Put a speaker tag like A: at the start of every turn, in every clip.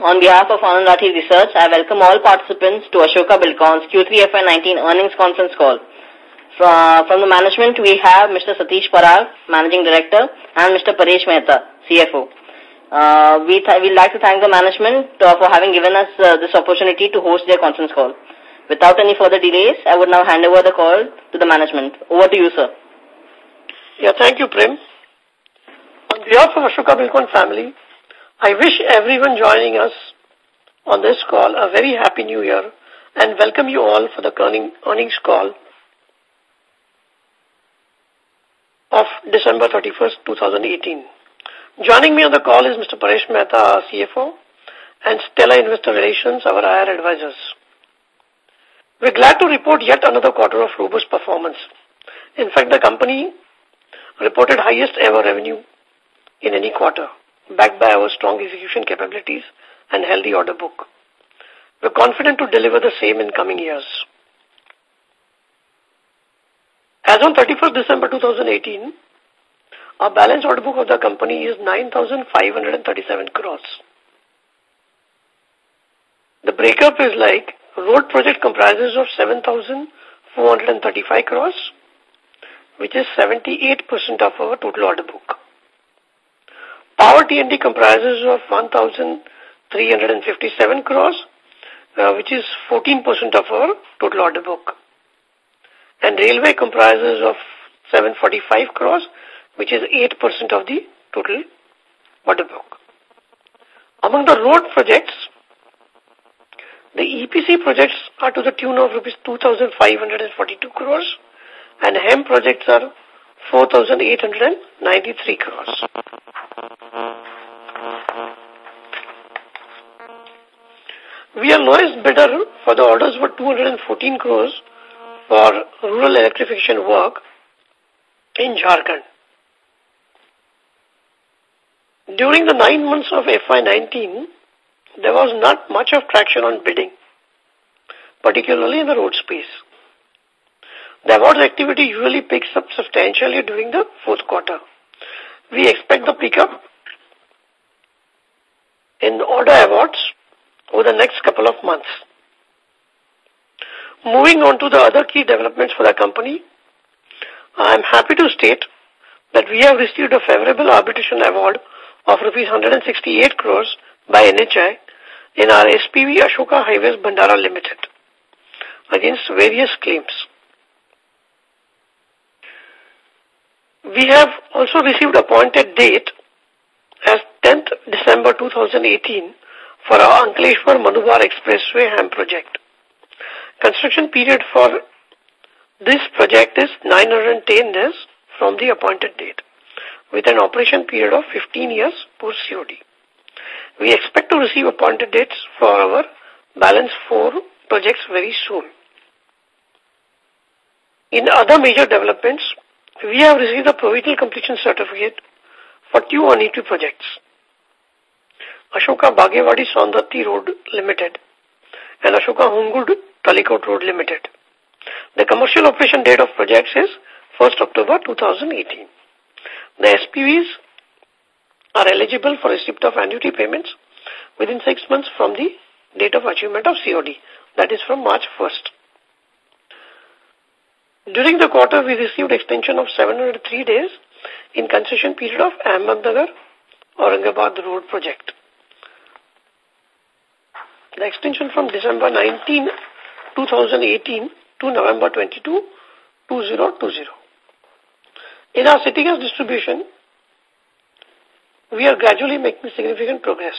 A: On behalf of Anand Rathi Research, I welcome all participants to Ashoka Buildcon's Q3 FY19 earnings conference call. From the management, we have Mr. Satish Parakh, Managing Director, and Mr. Paresh Mehta, CFO. Uh, we we'd like to thank the management uh, for having given us uh, this opportunity to host their conference call. Without any further delays, I would now hand over the call to the management. Over to you, sir.
B: Yeah, thank you, Prem. On behalf of Ashoka Buildcon family, I wish everyone joining us on this call a very happy new year and welcome you all for the earnings call of December 31st, 2018. Joining me on the call is Mr. Paresh Mehta, CFO, and Stellar Investor Relations, our IR advisors. We're glad to report yet another quarter of robust performance. In fact, the company reported highest ever revenue in any quarter backed by our strong execution capabilities and healthy order book. We're confident to deliver the same in coming years. As on 31st December 2018, our balance order book of the company is 9,537 crores. The breakup is like road project comprises of 7,435 crores, which is 78% of our total order book. Power T&D comprises of 1,357 crores, uh, which is 14% of our total order book. And railway comprises of 745 crores, which is 8% of the total order book. Among the road projects, the EPC projects are to the tune of rupees 2,542 crores and HAM projects are 4,893 crores. We are lowest bidder for the orders for 214 crores for rural electrification work in Jharkhand. During the nine months of FY19, there was not much of traction on bidding, particularly in the road space. The awards activity usually picks up substantially during the fourth quarter. We expect the pickup in order awards over the next couple of months. Moving on to the other key developments for the company, I am happy to state that we have received a favorable arbitration award of rupees 168 crores by NHAI in our SPV Ashoka Highways Bhandara Limited against various claims. We have also received appointed date as 10th December 2018 for our Ankleshwar Manubar Expressway HAM project. Construction period for this project is 910 days from the appointed date with an operation period of 15 years post COD. We expect to receive appointed dates for our balance four projects very soon. In other major developments, we have received a provisional completion certificate for two annuity projects. Ashoka Bagewadi Saundatti Road Limited and Ashoka Hungund Talikot Road Limited. The commercial operation date of projects is 1st October 2018. The SPVs are eligible for receipt of annuity payments within six months from the date of achievement of COD, that is from March 1st. During the quarter, we received extension of 703 days in concession period of Ahmednagar Aurangabad Road project. The extension from December 19, 2018 to November 22, 2020. In our city gas distribution, we are gradually making significant progress.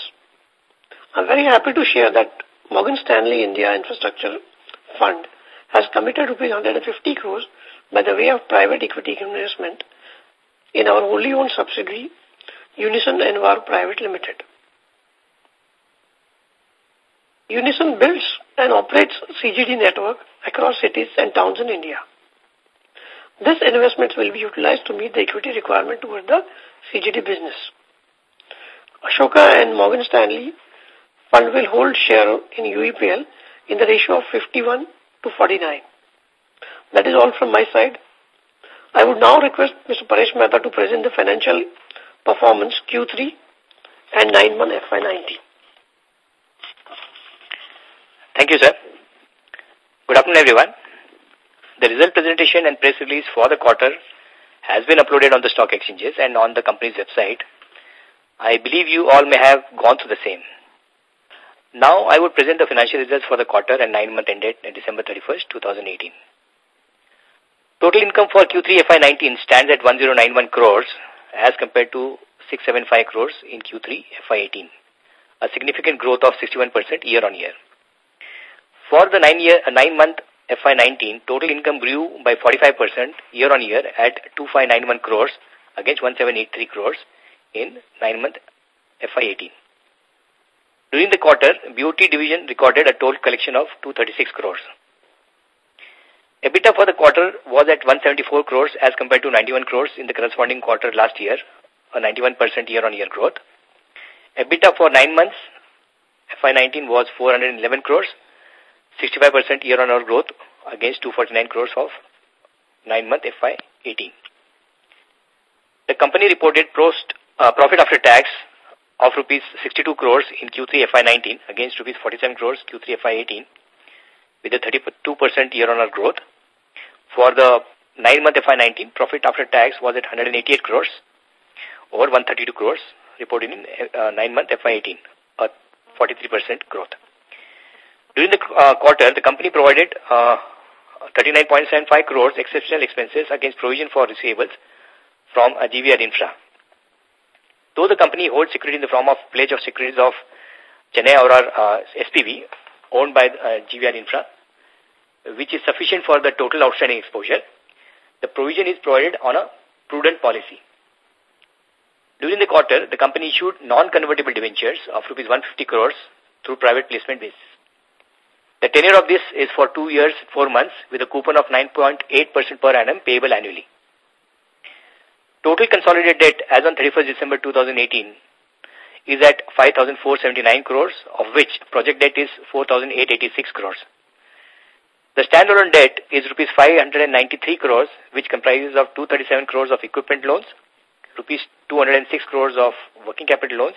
B: I'm very happy to share that Morgan Stanley India Infrastructure Fund has committed rupees 150 crores by the way of private equity investment in our wholly owned subsidiary, Unison Enviro Private Limited. Unison builds and operates CGD network across cities and towns in India. This investment will be utilized to meet the equity requirement toward the CGD business. Ashoka and Morgan Stanley fund will hold share in UEPL in the ratio of 51 to 49. That is all from my side. I would now request Mr. Paresh Mehta to present the financial performance Q3 and 9-month FY19.
C: Thank you, sir. Good afternoon, everyone. The result presentation and press release for the quarter has been uploaded on the stock exchanges and on the company's website. I believe you all may have gone through the same. Now, I would present the financial results for the quarter and nine-month ended December 31st, 2018. Total income for Q3 FY19 stands at 1091 crores as compared to 675 crores in Q3 FY18, a significant growth of 61% year-on-year. For the nine-year, uh, nine-month FY19, total income grew by 45% year-on-year at 2591 crores against 1783 crores in nine-month FY18. During the quarter, BOT division recorded a total collection of 236 crores. EBITDA for the quarter was at 174 crores as compared to 91 crores in the corresponding quarter last year, a 91% year-on-year growth. EBITDA for nine months, FY19 was 411 crores, 65% year-on-year growth against 249 crores of nine-month FY18. The company reported prost, uh, profit after tax of rupees 62 crores in Q3 FY19 against rupees 47 crores Q3 FY18 with a 32% year-on-year growth. For the nine-month FY19, profit after tax was at 188 crores over 132 crores reported in uh, nine-month FY18, a 43% growth. During the uh, quarter, the company provided uh, 39.75 crores exceptional expenses against provision for receivables from a GVR Infra. Though the company holds security in the form of pledge of securities of Chennai ORR uh, SPV owned by uh, GVR Infra, which is sufficient for the total outstanding exposure, the provision is provided on a prudent policy. During the quarter, the company issued non-convertible debentures of rupees 150 crores through private placement basis. The tenure of this is for two years, four months, with a coupon of 9.8% per annum payable annually. Total consolidated debt as on 31st December 2018 is at 5,479 crores, of which project debt is 4,886 crores. The standalone debt is rupees 593 crores, which comprises of 237 crores of equipment loans, rupees 206 crores of working capital loans,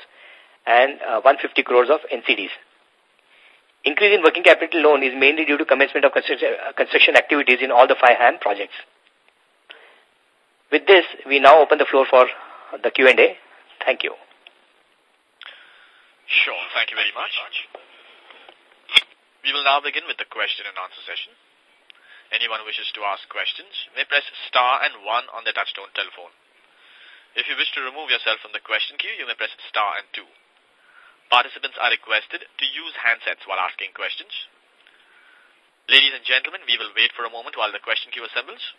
C: and uh, 150 crores of NCDs. Increase in working capital loan is mainly due to commencement of construction, uh, activities in all the five HAM projects. With this, we now open the floor for the Q&A. Thank you.
D: Sure. Thank you very much. We will now begin with the question and answer session. Anyone who wishes to ask questions may press star and one on their touchtone telephone. If you wish to remove yourself from the question queue, you may press star and two. Participants are requested to use handsets while asking questions. Ladies and gentlemen, we will wait for a moment while the question queue assembles.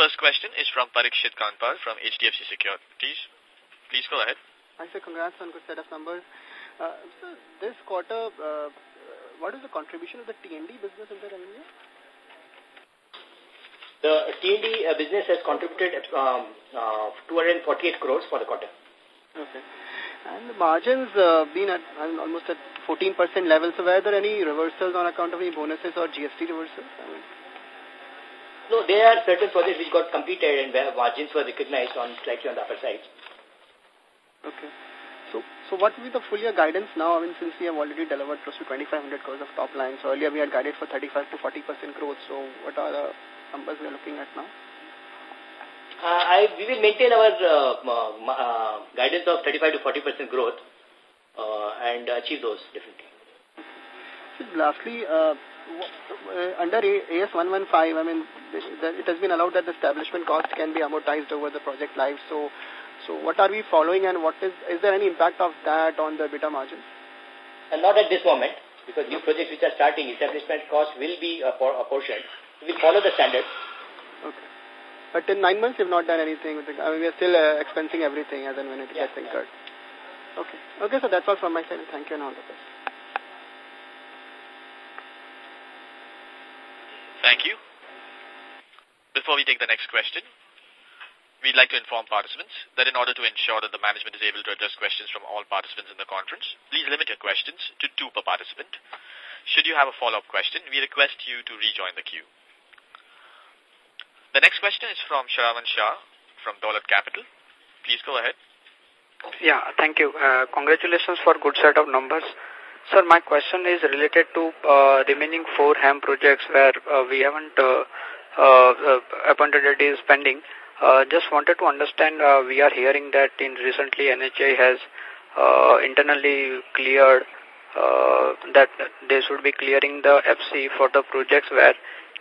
D: First question is from Parikshit Kandpal from HDFC Securities. Please go ahead.
E: Hi, sir. Congrats on good set of numbers. Uh, so this quarter, uh, what is the contribution of the T&D business in the revenue?
C: The T&D uh, business has contributed um, uh, 248 crores for the quarter.
E: Okay. And the margins uh, been at I mean, almost at 14% level. So were there any reversals on account of any bonuses or GST reversals? I mean,
C: no, there are certain projects which got completed and where margins were recognized on slightly on the upper side.
E: Okay. So, so what will be the full year guidance now? I mean, since we have already delivered close to 2,500 crores of top line. So earlier we had guided for 35 to 40% growth. So what are the numbers we are looking at now?
C: Uh, I, we will maintain our uh, uh, guidance of 35 to 40% growth uh, and achieve those definitely.
E: So lastly, uh, uh, under AS 115, I mean, it has been allowed that the establishment cost can be amortized over the project life. So, so what are we following and what is, is there any impact of that on the EBITDA margins?
C: And not at this moment, because new projects which are starting, establishment cost will be a, por a portion. We will follow the standards.
E: Okay. But in nine months, you've not done anything. With the, I mean, we are still uh, expensing everything as and when it
C: yeah,
E: gets incurred. Yeah. Okay. Okay, so that's all from my side. Thank you and all the best.
D: Thank you. Before we take the next question, we'd like to inform participants that in order to ensure that the management is able to address questions from all participants in the conference, please limit your questions to two per participant. Should you have a follow-up question, we request you to rejoin the queue. The next question is from Shravan Shah from Dolat Capital. Please go ahead.
F: Yeah, thank you. Uh, congratulations for good set of numbers. Sir, my question is related to uh, remaining four HAM projects where uh, we haven't uh, uh, uh appointed a day pending. Just wanted to understand, we are hearing that in recently NHAI has internally cleared that they should be clearing the FC for the projects where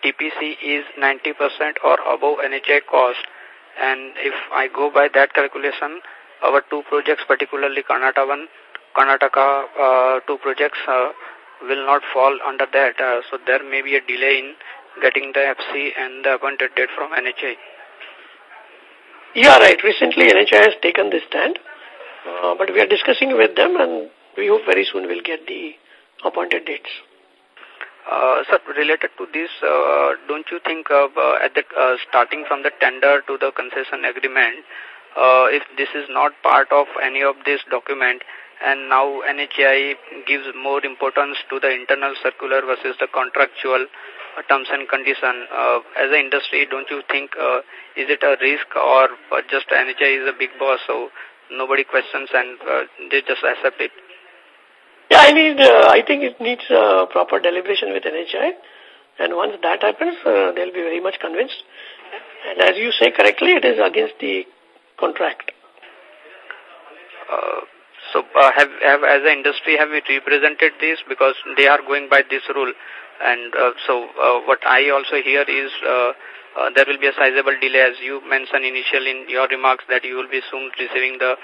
F: TPC is 90% or above NHAI cost. And if I go by that calculation, our two projects, particularly Karnataka one, Karnataka uh, two projects uh, will not fall under that. Uh, so there may be a delay in getting the FC and the appointed date from NHAI.
B: Yeah, right. Recently NHAI has taken this stand, uh, but we are discussing with them and we hope very soon we'll get the appointed dates.
F: Uh, sir, related to this, uh, don't you think uh, at the uh, starting from the tender to the concession agreement, uh, if this is not part of any of this document, and now NHAI gives more importance to the internal circular versus the contractual uh, terms and condition. Uh, as an industry, don't you think uh, is it a risk or just NHAI is a big boss, so nobody questions and uh, they just accept it?
B: Yeah, I need. Uh, I think it needs uh, proper deliberation with NHAI, and once that happens, uh, they'll be very much convinced. And as you say correctly, it is against the contract.
F: So, uh, have, have as an industry, have we represented this because they are going by this rule? And uh, so, uh, what I also hear is uh, uh, there will be a sizable delay, as you mentioned initially in your remarks, that you will be soon receiving the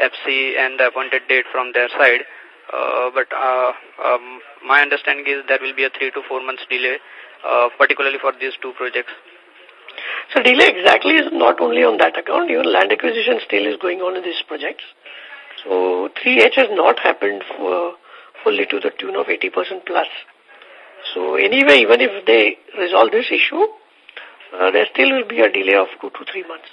F: FC and the appointed date from their side. Uh, but uh, um, my understanding is there will be a three to four months delay, uh, particularly for these two projects.
B: So delay exactly is not only on that account, even land acquisition still is going on in these projects. So 3H has not happened for fully to the tune of 80% plus. So anyway, even if they resolve this issue, uh, there still will be a delay of two to three months.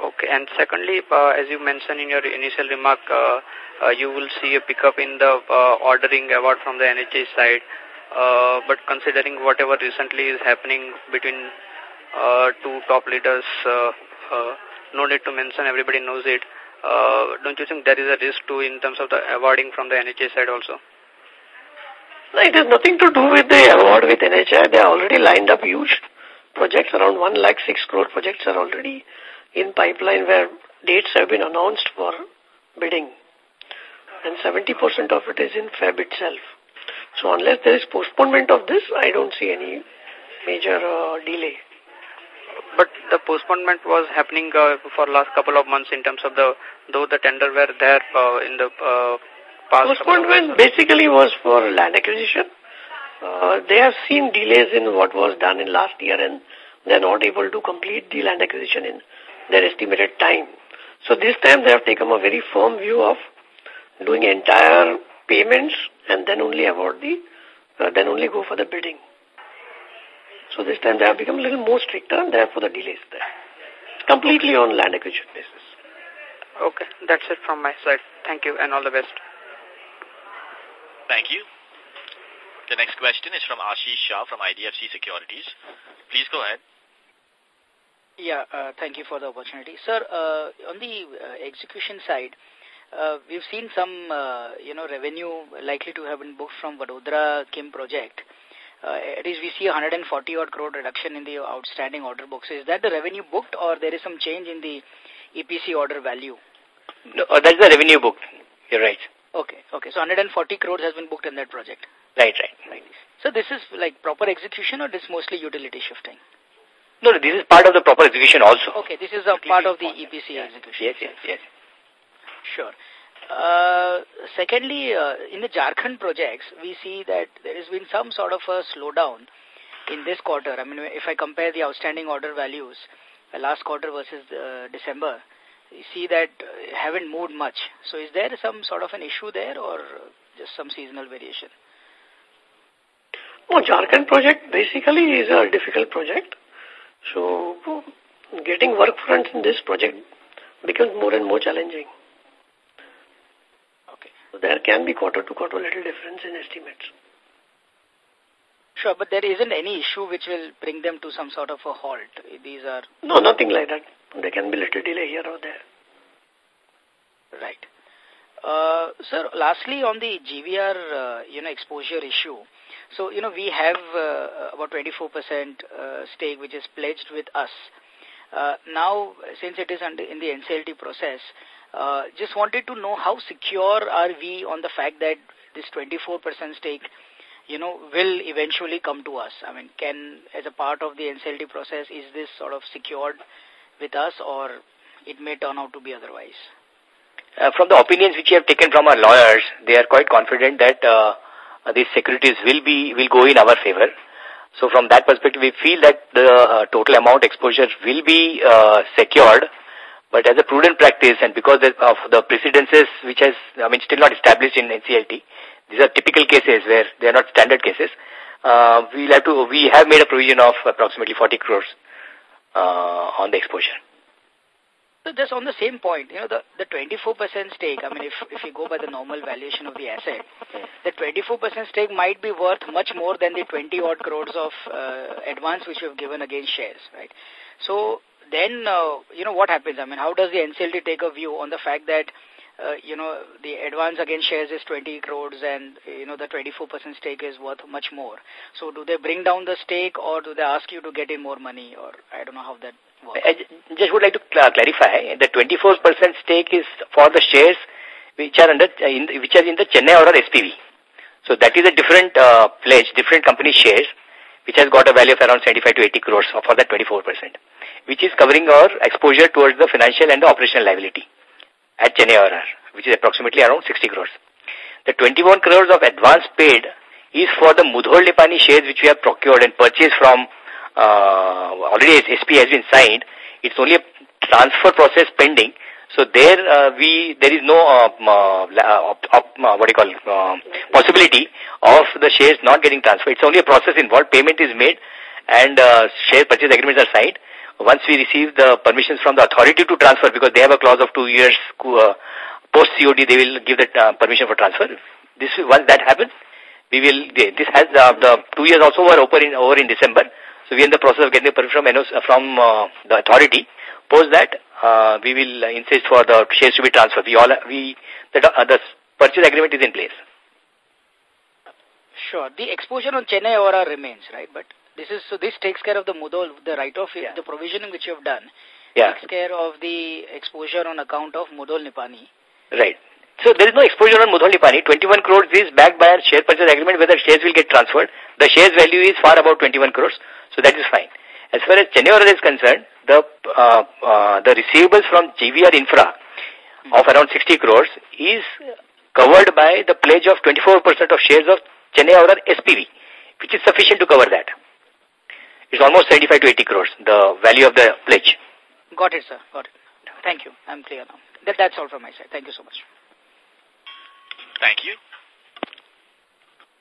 F: Okay, and secondly, uh, as you mentioned in your initial remark, uh, uh, you will see a pickup in the uh, ordering award from the NHAI side. Uh, but considering whatever recently is happening between uh, two top leaders, uh, uh, no need to mention, everybody knows it. Uh, don't you think there is a risk too in terms of the awarding from the NHAI side also?
B: No, it has nothing to do with the award with NHAI. They are already lined up huge projects. Around 1 lakh 6 crore projects are already in pipeline where dates have been announced for bidding. And 70% of it is in Feb itself. So unless there is postponement of this, I don't see any major uh, delay.
F: But the postponement was happening uh, for last couple of months in terms of the, though the tender were there uh, in the uh, past.
B: Postponement basically was for land acquisition. Uh, they have seen delays in what was done in last year and they're not able to complete the land acquisition in their estimated time. So this time they have taken a very firm view of doing entire payments and then only award the, uh, then only go for the bidding. So this time they have become a little more stricter and therefore the delays there. Completely on land acquisition basis.
F: Okay, that's it from my side. Thank you and all the best.
D: Thank you. The next question is from Ashish Shah from IDFC Securities. Please go ahead.
G: Yeah, uh, thank you for the opportunity. Sir, uh, on the uh, execution side, uh, we've seen some, uh, you know, revenue likely to have been booked from Vadodara KIM project. Uh, at least we see 140 odd crore reduction in the outstanding order books. Is that the revenue booked or there is some change in the EPC order value?
C: No, uh, that's the revenue booked. You're right.
G: Okay, okay. So 140 crores has been booked in that project.
C: Right, right, right.
G: So this is like proper execution or this mostly utility shifting?
C: No, this is part of the proper execution also.
G: Okay, this is a part of the EPC execution.
C: Yes, yes, yes.
G: Sure. Uh, secondly, uh, in the Jharkhand projects, we see that there has been some sort of a slowdown in this quarter. I mean, if I compare the outstanding order values, last quarter versus uh, December, you see that uh, haven't moved much. So is there some sort of an issue there or just some seasonal variation?
B: Well, Jharkhand project basically is a difficult project. So getting work fronts in this project becomes more and more challenging. So there can be quarter to quarter little difference in estimates.
G: Sure, but there isn't any issue which will bring them to some sort of a halt. These are...
B: No, nothing like that. There can be little delay here or there.
G: Right. Uh, sir, lastly, on the GVR, uh, you know, exposure issue. So, you know, we have uh, about 24% uh, stake which is pledged with us. Uh, now, since it is under, in the NCLT process, uh, just wanted to know how secure are we on the fact that this 24% stake, you know, will eventually come to us? I mean, can, as a part of the NCLT process, is this sort of secured with us or it may turn out to be otherwise?
C: Uh, from the opinions which we have taken from our lawyers, they are quite confident that uh, these securities will be will go in our favor. So from that perspective, we feel that the uh, total amount exposure will be uh, secured. But as a prudent practice and because of the precedences which has, I mean, still not established in NCLT, these are typical cases where they are not standard cases. Uh, we'll have to, we have made a provision of approximately 40 crores uh, on the exposure.
G: So just on the same point, you know, the, the 24% stake, I mean, if, if you go by the normal valuation of the asset, the 24% stake might be worth much more than the 20 odd crores of uh, advance which you have given against shares, right? So then, uh, you know, what happens? I mean, how does the NCLT take a view on the fact that, uh, you know, the advance against shares is 20 crores and, you know, the 24% stake is worth much more. So do they bring down the stake or do they ask you to get in more money or I don't know how that works.
C: I just would like to cl clarify, the 24% stake is for the shares which are under uh, in, which are in the Chennai ORR SPV. So that is a different uh, pledge, different company shares, which has got a value of around 75 to 80 crores for that 24%, which is covering our exposure towards the financial and the operational liability at Chennai ORR, which is approximately around 60 crores. The 21 crores of advance paid is for the Mudhol Nipani shares which we have procured and purchased from uh, already SP has been signed. It's only a transfer process pending. So there uh, we there is no uh, uh, uh, what do you call uh, possibility of the shares not getting transferred. It's only a process involved. Payment is made and uh, share purchase agreements are signed. Once we receive the permissions from the authority to transfer, because they have a clause of two years uh, post COD, they will give the uh, permission for transfer. This once that happens, we will. This has uh, the two years also were over in over in December. So we are in the process of getting the permission from, uh, from uh, the authority. Post that, uh, we will insist for the shares to be transferred. We all, we, the, uh, the purchase agreement is in place.
G: Sure. The exposure on Chennai ORR remains, right? But this is, so this takes care of the Mudhol, the write-off, yeah. the provisioning which you have done.
C: Yeah.
G: Takes care of the exposure on account of Mudhol Nipani.
C: Right. So there is no exposure on Mudhol Nipani. 21 crores is backed by a share purchase agreement whether shares will get transferred. The shares value is far above 21 crores. So that is fine. As far as Chennai is concerned, the, uh, uh, the receivables from GVR Infra of around 60 crores is covered by the pledge of 24% of shares of Chennai SPV, which is sufficient to cover that. It's almost 75 to 80 crores, the value of the pledge.
G: Got it, sir. Got it. Thank you. I'm clear now. That, that's all from my side. Thank you so much.
D: Thank you.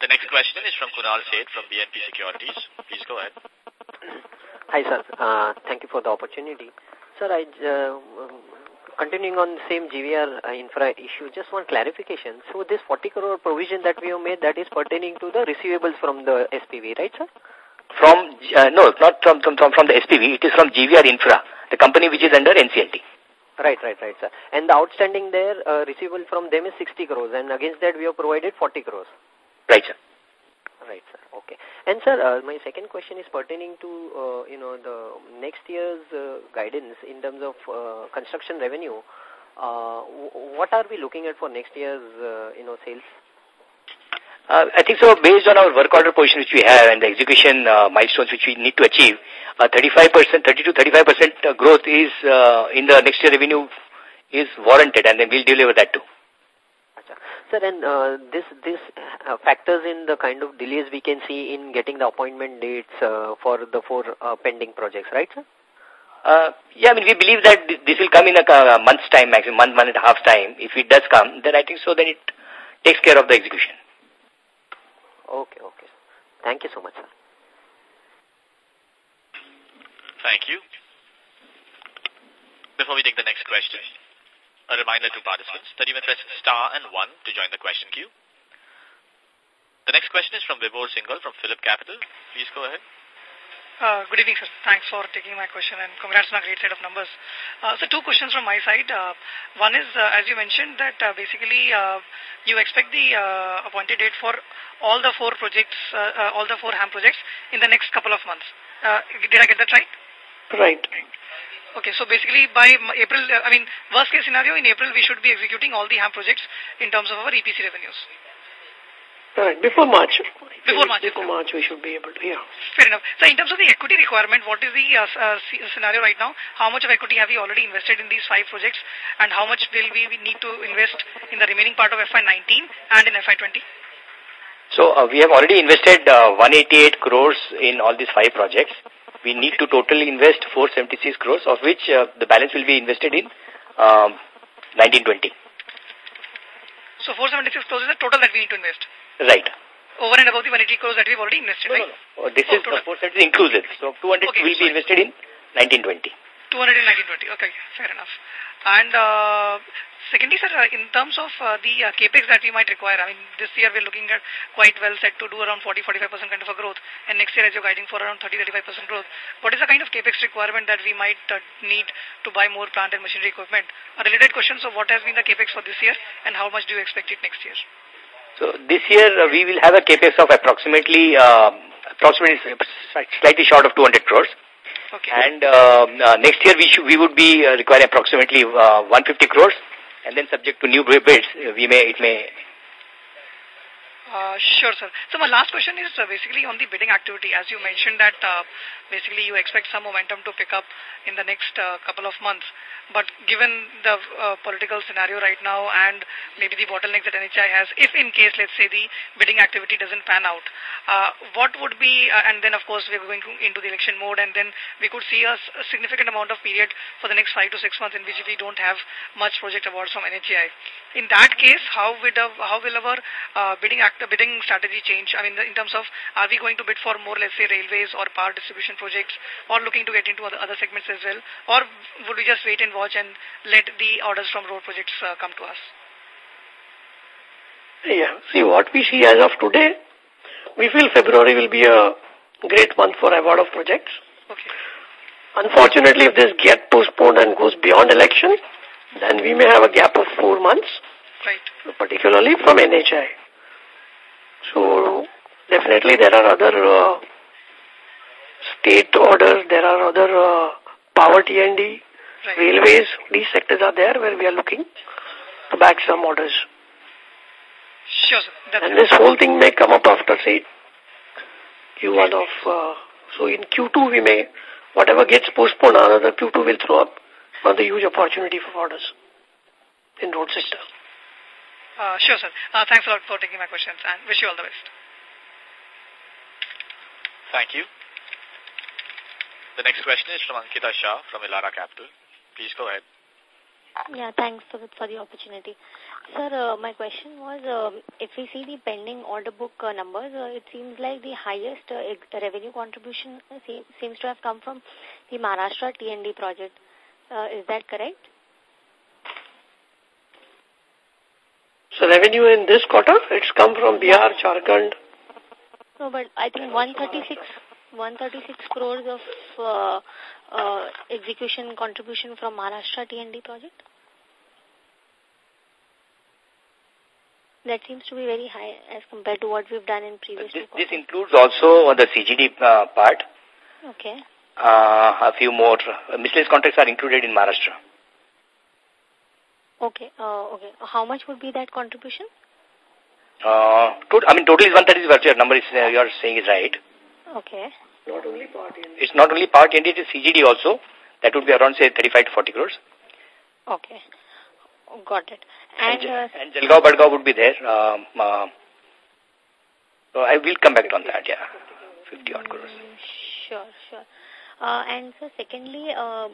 D: The next question is from Kunal Seth from BNP Securities. Please go ahead.
H: Hi, sir. Uh, thank you for the opportunity. Sir, I, uh, continuing on the same GVR uh, infra issue, just one clarification. So this 40 crore provision that we have made, that is pertaining to the receivables from the SPV, right, sir?
C: From, uh, no, not from, from, from the SPV. It is from GVR Infra, the company which is under NCLT.
H: Right, right, right, sir. And the outstanding there, uh, receivable from them is 60 crores, and against that we have provided 40 crores.
C: Right, sir.
H: Right, sir. Okay. And, sir, uh, my second question is pertaining to, uh, you know, the next year's uh, guidance in terms of uh, construction revenue. Uh, what are we looking at for next year's, uh, you know, sales?
C: Uh, I think so based on our work order position which we have and the execution uh, milestones which we need to achieve, uh, 35%, 30 to 35% growth is uh, in the next year revenue is warranted and then we'll deliver that too.
H: Sir, and uh, this this uh, factors in the kind of delays we can see in getting the appointment dates uh, for the four uh, pending projects, right, sir?
C: Uh, yeah, I mean, we believe that this will come in a, a month's time, maximum month, month and a half time. If it does come, then I think so, then it takes care of the execution.
H: Okay, okay. Thank you so much, sir.
D: Thank you. Before we take the next question, a reminder to participants that you may press star and one to join the question queue. The next question is from Vibhor Singhal from Phillip Capital. Please go ahead.
I: Uh, good evening, sir. Thanks for taking my question and congrats on a great set of numbers. Uh, so two questions from my side. Uh, one is, uh, as you mentioned, that uh, basically uh, you expect the uh, appointed date for all the four projects, uh, uh, all the four HAM projects in the next couple of months. Uh, did I get that right?
B: Right.
I: Okay, so basically by April, uh, I mean, worst case scenario, in April we should be executing all the HAM projects in terms of our EPC revenues.
B: Right, before March.
I: Before March.
B: Before March we should be able to, yeah.
I: Fair enough. So in terms of the equity requirement, what is the uh, uh, scenario right now? How much of equity have we already invested in these five projects and how much will we need to invest in the remaining part of FY19 and in FY20?
C: So uh, we have already invested uh, 188 crores in all these five projects. We need to totally invest 476 crores, of which uh, the balance will be invested in um, 1920.
I: So 476 crores is the total that we need to invest?
C: Right.
I: Over and above the 180 crores that we've already invested,
C: no,
I: right?
C: No, no. This oh, is total. the 476 inclusive. So 200
I: okay,
C: will
I: sorry.
C: be invested in 1920.
I: 200 in 1920. Okay, fair enough. And uh, secondly, sir, uh, in terms of uh, the uh, capex that we might require, I mean, this year we're looking at quite well set to do around 40-45% kind of a growth, and next year as you're guiding for around 30-35% growth. What is the kind of capex requirement that we might uh, need to buy more plant and machinery equipment? A related question, so what has been the capex for this year, and how much do you expect it next year?
C: So this year uh, we will have a capex of approximately, uh, approximately slightly short of 200 crores.
I: Okay.
C: And uh, uh, next year we should, we would be uh, requiring approximately uh, 150 crores, and then subject to new bids, uh, we may it may.
I: Uh, sure, sir. So my last question is uh, basically on the bidding activity. As you mentioned that uh, basically you expect some momentum to pick up in the next uh, couple of months. But given the uh, political scenario right now and maybe the bottlenecks that NHI has, if in case, let's say, the bidding activity doesn't pan out, uh, what would be, and then of course we're going into the election mode and then we could see a, a, significant amount of period for the next five to six months in which we don't have much project awards from NHI. In that case, how, would, how will our bidding, act, bidding strategy change? I mean, in terms of, are we going to bid for more, let's say, railways or power distribution projects or looking to get into other, other segments as well? Or would we just wait and watch and let the orders from road projects uh, come to us?
B: Yeah. See, what we see as of today, we feel February will be a great month for award of projects.
I: Okay.
B: Unfortunately, if this get postponed and goes beyond election, then we may have a gap of four months,
I: right.
B: particularly from NHI. So, definitely there are other uh, state orders, there are other uh, power T&D,
I: Right.
B: Railways, these sectors are there where we are looking to back some orders.
I: Sure, sir.
B: And this whole thing may come up after, say, Q1 of, uh, so in Q2 we may, whatever gets postponed, another Q2 will throw up another huge opportunity for orders in road sector.
I: Uh, sure, sir. Uh, thanks a lot for taking my questions and wish you all the best.
D: Thank you. The next question is from Ankita Shah from Elara Capital. Please go ahead.
J: Yeah, thanks for, for the opportunity. Sir, uh, my question was, um, if we see the pending order book uh, numbers, uh, it seems like the highest uh, revenue contribution seems to have come from the Maharashtra T&D project. Uh, is that correct?
B: So revenue in this quarter, it's come from Bihar, Jharkhand.
J: No, but I think 136 136 crores of uh, uh, execution contribution from Maharashtra T&D project? That seems to be very high as compared to what we've done in previous
C: This, this includes also the CGD uh, part.
J: Okay.
C: Uh, a few more uh, miscellaneous contracts are included in Maharashtra.
J: Okay. Uh, okay. How much would be that contribution?
C: Uh, to, I mean, total is 130 what your number is, uh, you are saying is right.
J: Okay.
B: Not only part T&D.
C: It's not only part T&D, it is CGD also. That would be around, say, 35 to 40 crores.
J: Okay. Got it. And,
C: and,
J: uh,
C: and Jalgaon, Badgaon would be there. Um, uh, so I will come back on that, yeah. 50 odd crores.
J: Sure, sure. Uh, and so secondly, uh,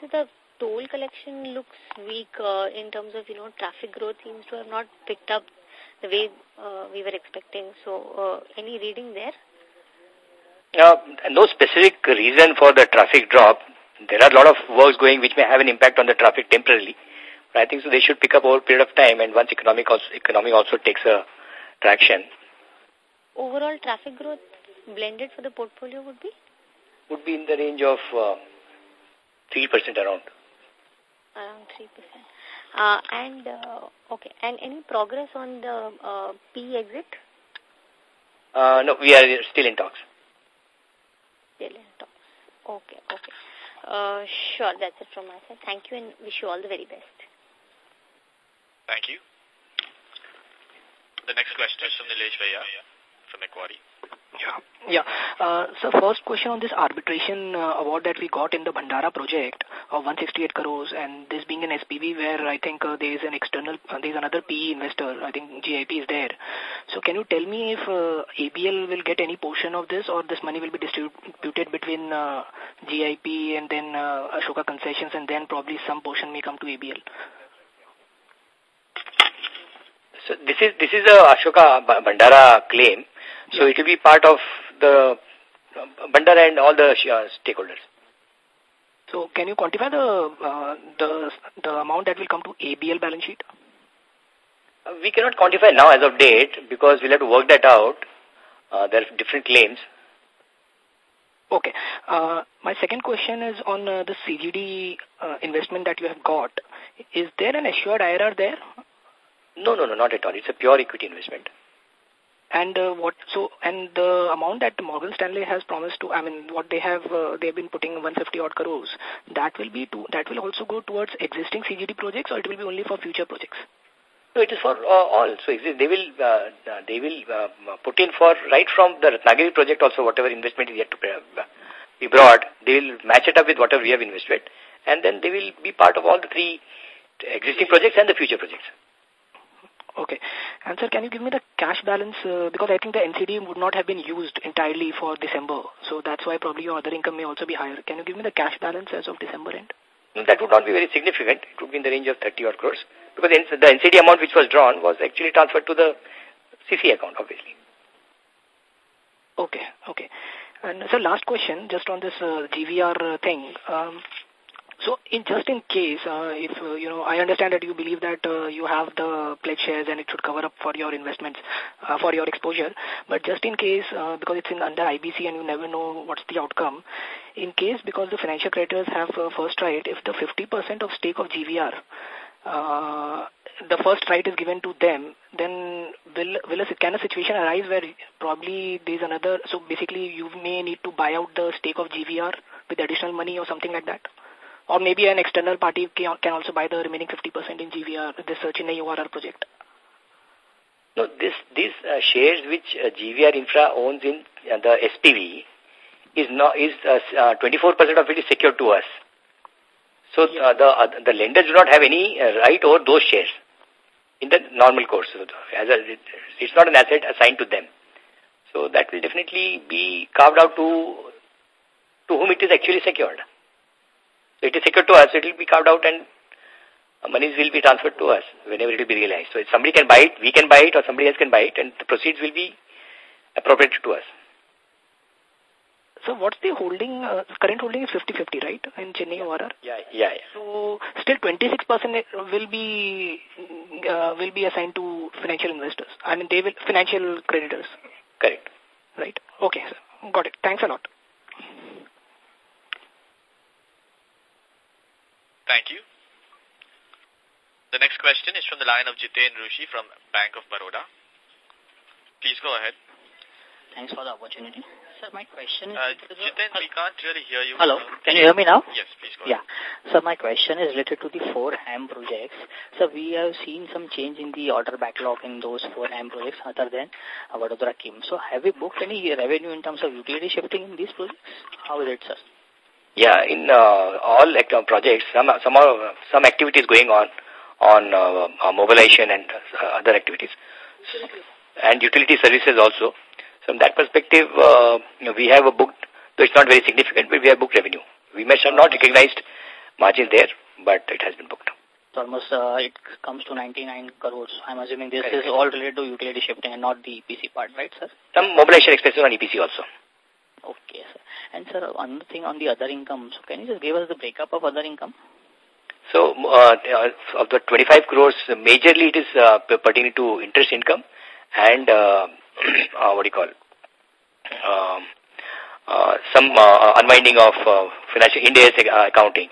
J: so the toll collection looks weak uh, in terms of, you know, traffic growth seems to have not picked up the way uh, we were expecting. So uh, any reading there?
C: Uh, no specific reason for the traffic drop. There are a lot of works going which may have an impact on the traffic temporarily. But I think so they should pick up over a period of time and once economic also, economy also takes a traction.
J: Overall traffic growth blended for the portfolio would be?
C: would be in the range of uh, 3% around.
J: Around 3%. Uh, and, uh, okay, and any progress on the uh, P exit?
C: Uh, no, we are still in talks.
J: Still in talks. Okay, okay. Uh, sure, that's it from my side. Thank you and wish you all the very best.
D: Thank you. The next question is from Nilesh Vaya from Macquarie.
K: Yeah. Yeah. Uh, so first question on this arbitration uh, award that we got in the Bhandara project of 168 crores and this being an SPV where I think uh, there is an external, uh, there is another PE investor, I think GIP is there. So can you tell me if uh, ABL will get any portion of this or this money will be distributed between uh, GIP and then uh, Ashoka Concessions and then probably some portion may come to ABL?
C: So this is this is a Ashoka Bhandara claim. So it will be part of the Bhandara and all the uh, stakeholders.
K: So can you quantify the uh, the the amount that will come to ABL balance sheet?
C: Uh, we cannot quantify now as of date because we'll have to work that out. Uh, there are different claims.
K: Okay. Uh, my second question is on uh, the CGD uh, investment that you have got. Is there an assured IRR there?
C: No, no, no, not at all. It's a pure equity investment.
K: And uh, what so and the amount that Morgan Stanley has promised to, I mean, what they have uh, they've been putting 150 odd crores. That will be to that will also go towards existing CGD projects, or it will be only for future projects.
C: No, it is for uh, all. So they will uh, they will uh, put in for right from the Ratnagiri project also whatever investment is yet to uh, be brought. They will match it up with whatever we have invested, and then they will be part of all the three existing projects and the future projects.
K: Okay. And sir, can you give me the cash balance? Uh, because I think the NCD would not have been used entirely for December. So that's why probably your other income may also be higher. Can you give me the cash balance as of December end?
C: That would not be very significant. It would be in the range of 30 odd crores. Because the NCD amount which was drawn was actually transferred to the CC account, obviously.
K: Okay, okay. And sir, last question, just on this uh, GVR thing. Um, so, in just in case, uh, if, uh, you know, I understand that you believe that uh, you have the pledge shares and it should cover up for your investments, uh, for your exposure, but just in case, uh, because it's in under IBC and you never know what's the outcome, in case because the financial creditors have uh, first right, if the 50% of stake of GVR, uh, the first right is given to them, then will, will a, can a situation arise where probably there's another, so basically you may need to buy out the stake of GVR with additional money or something like that? Or maybe an external party can, can also buy the remaining 50% in GVR, this uh, Chennai ORR project?
C: No, this, these uh, shares which uh, GVR Infra owns in uh, the SPV is not is 24% uh, of it is secured to us. So uh, the uh, the lenders do not have any uh, right over those shares in the normal course. So as a, it's not an asset assigned to them. So that will definitely be carved out to to whom it is actually secured. So it is secured to us, it will be carved out and monies will be transferred to us whenever it will be realized. So if somebody can buy it, we can buy it or somebody else can buy it and the proceeds will be appropriated to us.
K: So what's the holding, uh, current holding is 50-50, right, in Chennai ORR?
C: Yeah, yeah, yeah.
K: So still 26% will be, uh, will be assigned to financial investors. I mean, they will, financial creditors.
C: Correct.
K: Right. Okay, sir. Got it. Thanks a lot.
D: Thank you. The next question is from the line of Jiten Rushi from Bank of Baroda. Please go ahead.
L: Thanks for the opportunity. Sir, my question is...
D: Uh, Jiten, we can't really hear you.
L: Hello, can you hear me now?
D: Yes, please go
L: ahead. Yeah. So my question is related to the four HAM projects. So we have seen some change in the order backlog in those four HAM projects other than Vadodara Kim. So have we booked any revenue in terms of utility shifting in these projects? How is it, sir?
C: Yeah, in uh, all uh, projects, some some are, some activities going on on uh, uh, mobilization and uh, other activities, and utility services also. From that perspective, uh, you know, we have a booked, though it's not very significant, but we have booked revenue. We may have not recognized margin there, but it has been booked.
L: So almost uh, it comes to 99 crores. I'm assuming this is all related to utility shifting and not the EPC part, right, sir?
C: Some mobilization expenses on EPC also.
L: Okay, sir. And sir, one thing on the other income. So can you just give us the breakup of other income?
C: So, uh, of the 25 crores, majorly it is uh, pertaining to interest income and, uh, uh, what do you call, um, uh, some uh, unwinding of uh, financial Ind AS uh, accounting,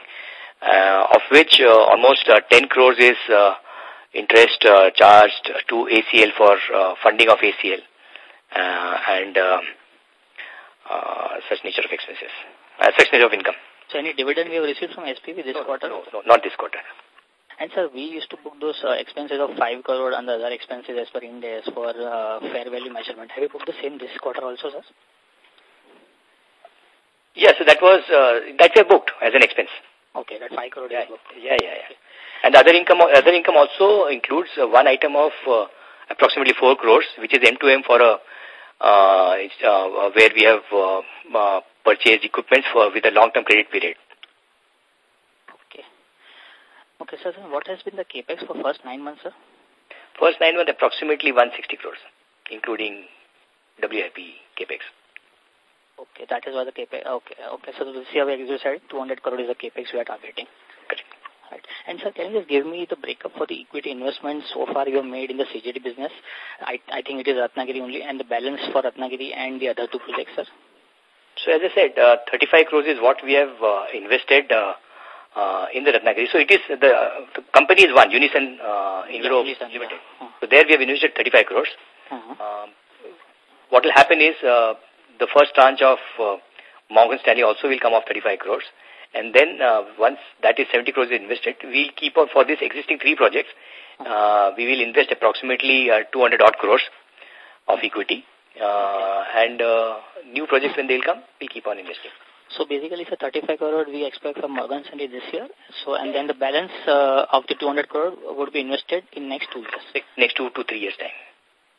C: uh, of which uh, almost uh, 10 crores is uh, interest uh, charged to ACL for uh, funding of ACL uh, and um, uh, such nature of expenses, uh, such nature of income.
L: So any dividend we have received from SPV this
C: no,
L: quarter?
C: No, no, not this quarter.
L: And sir, we used to book those uh, expenses of 5 crore and the other expenses as per Ind AS for uh, fair value measurement. Have you booked the same this quarter also, sir?
C: Yeah, so that was, uh, that we have booked as an expense.
L: Okay, that 5 crore
C: yeah,
L: is booked.
C: Yeah, yeah, yeah. And the other income, other income also includes uh, one item of uh, approximately 4 crores, which is M2M for a, uh, it's, uh, where we have uh, uh, purchased equipment for with a long-term credit period.
L: Okay. Okay, sir, what has been the capex for first nine months, sir?
C: First nine months, approximately 160 crores, including WIP capex.
L: Okay, that is why the capex. Okay, okay. So this year, as you said, 200 crore is the capex we are targeting. Right. And sir, can you just give me the breakup for the equity investment so far you have made in the CGD business? I, I think it is Ratnagiri only, and the balance for Ratnagiri and the other two projects, sir.
C: So as I said, uh, 35 crores is what we have uh, invested uh, uh, in the Ratnagiri. So it is, the, uh, the company is one, Unison uh, Enviro
L: yeah, Unison,
C: Limited.
L: Yeah.
C: So there we have invested 35 crores.
L: Uh -huh.
C: um, what will happen is uh, the first tranche of uh, Morgan Stanley also will come off 35 crores. And then uh, once that is 70 crores invested, we'll keep on for this existing three projects. Uh, we will invest approximately uh, 200 odd crores of equity. Uh, and uh, new projects when they'll come, we'll keep on investing.
L: So basically, it's a 35 crore we expect from Morgan Stanley this year. So and then the balance uh, of the 200 crore would be invested in next two years.
C: Next two to three years time.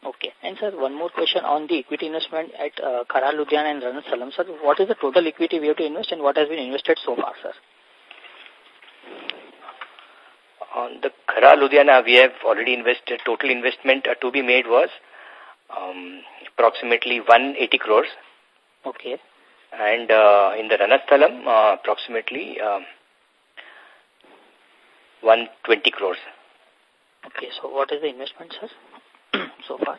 L: Okay. And sir, one more question on the equity investment at uh, Khara Ludhiana and Ranasthalam. Sir, what is the total equity we have to invest and what has been invested so far, sir?
C: On the Khara Ludhiana, we have already invested, total investment uh, to be made was um, approximately 180 crores.
L: Okay.
C: And uh, in the Ranasthalam, uh, approximately um, 120 crores.
L: Okay, so what is the investment, sir, so far?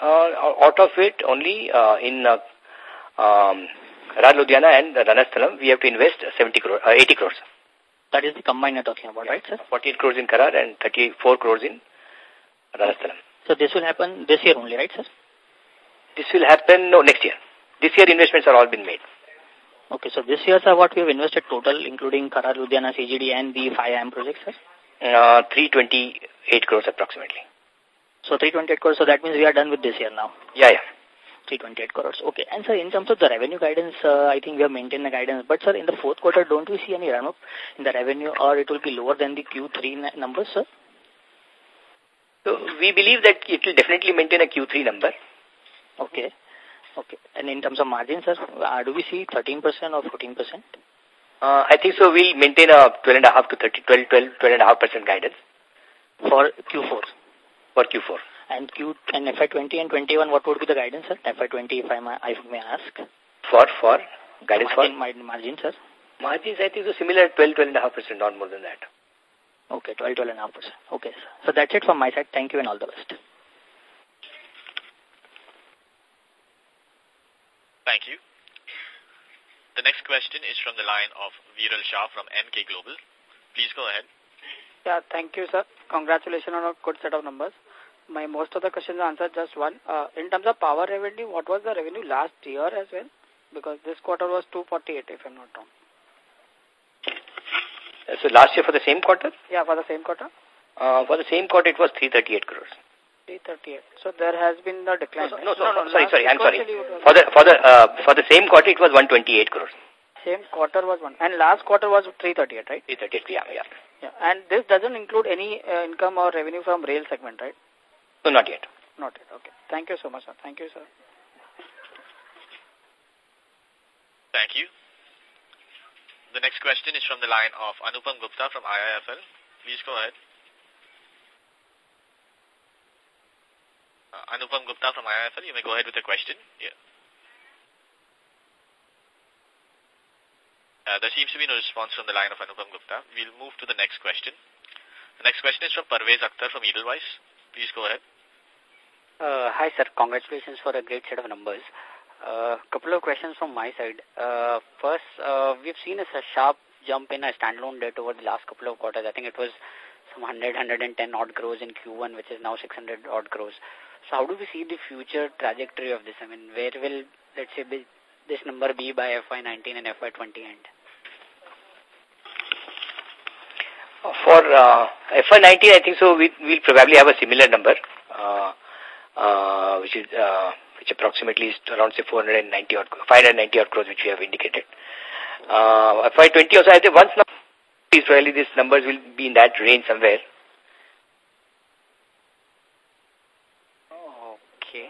C: Uh, out of it, only uh, in uh, um, and Ranasthalam, we have to invest 70 crore, uh, 80 crores.
L: That is the combined you're talking about, right, sir?
C: 48 crores in Khara and 34 crores in Ranasthalam.
L: So this will happen this year only, right, sir?
C: This will happen, no, next year. This year investments are all been made.
L: Okay, so this year, sir, what we have invested total, including Khara, Ludhiana, CGD and the 5 projects, sir?
C: Uh, 328 crores approximately.
L: So 328 crores, so that means we are done with this year now?
C: Yeah, yeah.
L: 328 crores. Okay. And sir, in terms of the revenue guidance, uh, I think we have maintained the guidance. But sir, in the fourth quarter, don't we see any run-up in the revenue or it will be lower than the Q3 numbers, sir?
C: So we believe that it will definitely maintain a Q3 number.
L: Okay. Okay. And in terms of margins, sir, uh, do we see 13% or 14%?
C: Uh, I think so we'll maintain a 12.5 to 30, 12, 12, 12.5% guidance.
L: For Q4?
C: For Q4.
L: And Q and FY20 and 21, what would be the guidance, sir? FY20, if I may, I may ask.
C: For, for, guidance
L: margin, for? Margin, sir?
C: Margins, I think so similar 12, 12.5%, not more than that.
L: Okay, 12, 12.5%. Okay, sir. So that's it from my side. Thank you and all the best.
D: Thank you. The next question is from the line of Viral Shah from Emkay Global. Please go ahead.
M: Yeah, thank you, sir. Congratulations on a good set of numbers. My most of the questions are answered. Just one. Uh, in terms of power revenue, what was the revenue last year as well? Because this quarter was 248, if I'm not wrong.
C: So last year for the same quarter?
M: Yeah, for the same quarter.
C: Uh, for the same quarter, it was 338 crores.
M: 338. So there has been the decline.
C: No, no, no, no, no sorry, sorry, I'm sorry. For the for the uh, for the same quarter, it was 128 crores.
M: Same quarter was one, and last quarter was 338, right?
C: 338, yeah, yeah.
M: Yeah, and this doesn't include any uh, income or revenue from rail segment, right?
C: No, not yet.
M: Not yet. Okay. Thank you so much, sir. Thank you, sir.
D: Thank you. The next question is from the line of Anupam Gupta from IIFL. Please go ahead. Uh, Anupam Gupta from IIFL, you may go ahead with the question. Yeah. Uh, there seems to be no response from the line of Anupam Gupta. We'll move to the next question. The next question is from Parvez Akhtar from Edelweiss. Please go ahead.
N: Uh, hi, sir. Congratulations for a great set of numbers.
M: A uh, couple of questions from my side. Uh, first, uh, we've seen a sharp jump in a standalone debt over the last couple of quarters. I think it was some 100, 110 odd crores in Q1, which is now 600 odd crores. So how do we see the future trajectory of this? I mean, where will, let's say, this number be by FY19 and FY20 end?
C: For uh, FY19, I think so we will probably have a similar number, uh, uh, which is uh, which approximately is around say 490 odd, 590 odd crores, which we have indicated. Uh, FY20 also, I think once now, these numbers will be in that range somewhere.
M: Okay.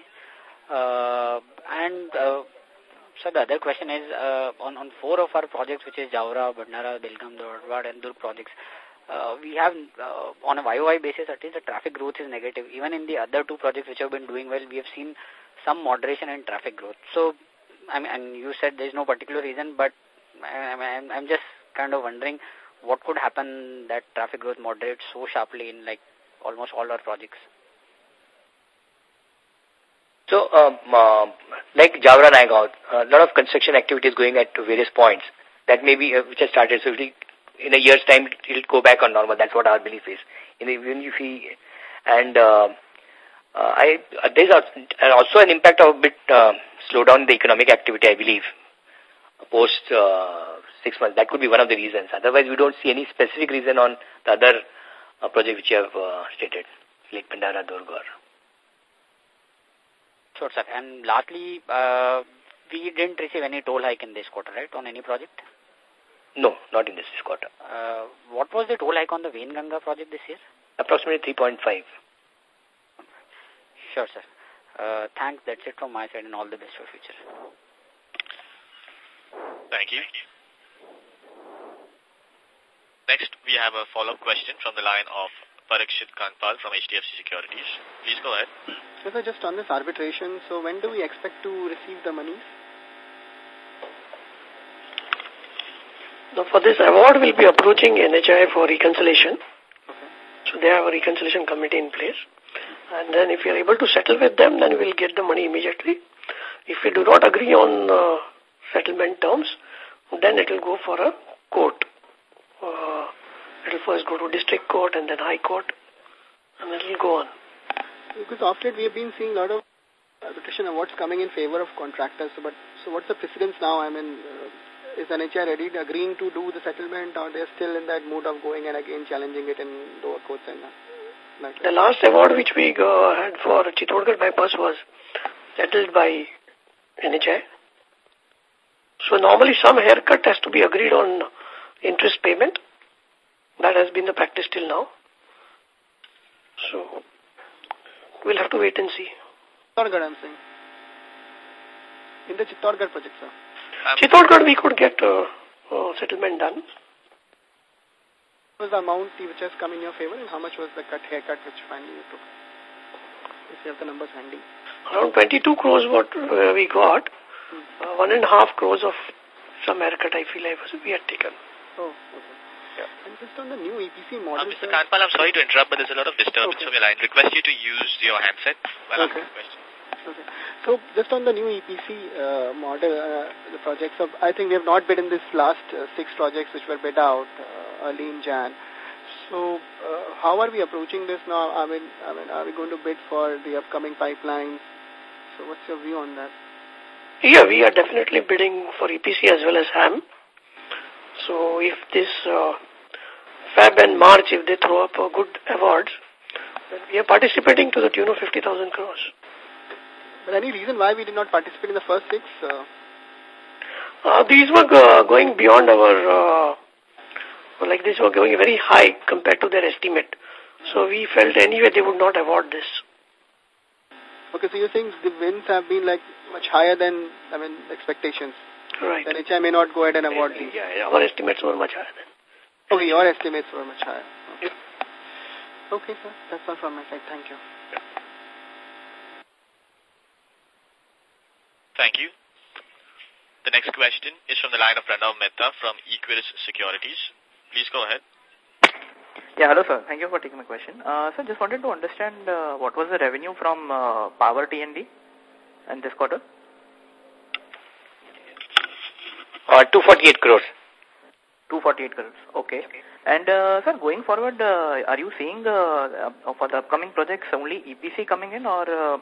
M: Uh, and uh, so the other question is uh, on on four of our projects, which is Jaora, Bhandara, Belgaum, Dharwad, and Durg projects. Uh, we have uh, on a YOY basis, at least the traffic growth is negative. Even in the other two projects which have been doing well, we have seen some moderation in traffic growth. So, I mean, and you said there is no particular reason, but I, I'm, I'm just kind of wondering what could happen that traffic growth moderates so sharply in like almost all our projects.
C: So, um, uh, like Jaora Naigaon, a lot of construction activities going at various points that maybe uh, which has started. So, in a year's time, it will go back on normal. That's what our belief is. In even if we, and uh, uh, I, uh, there's also an impact of a bit uh, slowdown in the economic activity, I believe, post uh, six months. That could be one of the reasons. Otherwise, we don't see any specific reason on the other uh, project which you have uh, stated, like Bhandara, Durgar.
M: Sure, sir. And lastly, uh, we didn't receive any toll hike in this quarter, right, on any project?
C: No, not in this quarter.
M: Uh, what was the toll hike on the Vainganga project this year?
C: Approximately 3.5.
M: Sure, sir. Uh, thanks. That's it from my side and all the best for future.
D: Thank you. Next, we have a follow-up question from the line of Parikshit Kandpal from HDFC Securities. Please go ahead.
E: So, sir, just on this arbitration, so when do we expect to receive the money?
B: For this award, we'll be approaching NHAI for reconciliation. So, they have a reconciliation committee in place. And then if we are able to settle with them, then we'll get the money immediately. If we do not agree on uh, settlement terms, then it will go for a court. Uh, it will first go to district court and then high court, and it will go on.
E: Because after we have been seeing a lot of arbitration awards coming in favor of contractors. But so what's the precedence now? I mean, uh, is NHAI ready agreeing to do the settlement, or they're still in that mood of going and again challenging it in lower courts and? Uh,
B: the last award which we uh, had for Chittorgarh bypass was settled by NHAI. So normally some haircut has to be agreed on interest payment. That has been the practice till now. So we'll have to wait and see.
E: Chittorgarh, I'm saying. In the Chittorgarh project, sir.
B: Um, that we could get uh, uh, settlement done What
E: was the amount which has come in your favor and how much was the cut haircut which finally you took? If you have the numbers handy.
B: Around 22 crores what uh, we got. Hmm. Uh, one and a half crores of some haircut I feel like we had taken.
E: Oh, okay. Yeah. And just on the new EPC model...
D: Uh, Mr. Kandpal, I'm sorry to interrupt, but there's a lot of disturbance okay. from your line. Request you to use your handset while okay. asking questions.
E: Okay. So, just on the new EPC uh, model, uh, the projects of, I think we have not bid in this last uh, six projects which were bid out. Uh, early in Jan. So, uh, how are we approaching this now? I mean, I mean, are we going to bid for the upcoming pipelines? So, what's your view on that?
B: Yeah, we are definitely bidding for EPC as well as HAM. So, if this uh, Feb and March, if they throw up a good awards, we are participating to the tune of 50,000 crores.
E: But any reason why we did not participate in the first six? Uh,
B: uh, these were uh, going beyond our uh, like these were going very high compared to their estimate. So we felt anyway they would not award this.
E: Okay, so you think the wins have been like much higher than, I mean, expectations?
B: Right.
E: Then HI may not go ahead and award these?
B: Yeah, our estimates were much higher then.
E: Okay, your estimates were much higher. Okay, okay sir. That's all from my side. Thank you.
D: Thank you. The next question is from the line of Pranav Mehta from Equirus Securities. Please go ahead.
N: Yeah, hello sir. Thank you for taking my question. Uh, sir, just wanted to understand uh, what was the revenue from uh, Power T&D in this quarter?
C: Uh, 248 crores.
N: 248 crores. Okay. And, uh, sir, going forward, uh, are you seeing uh, uh, for the upcoming projects only EPC coming in or uh,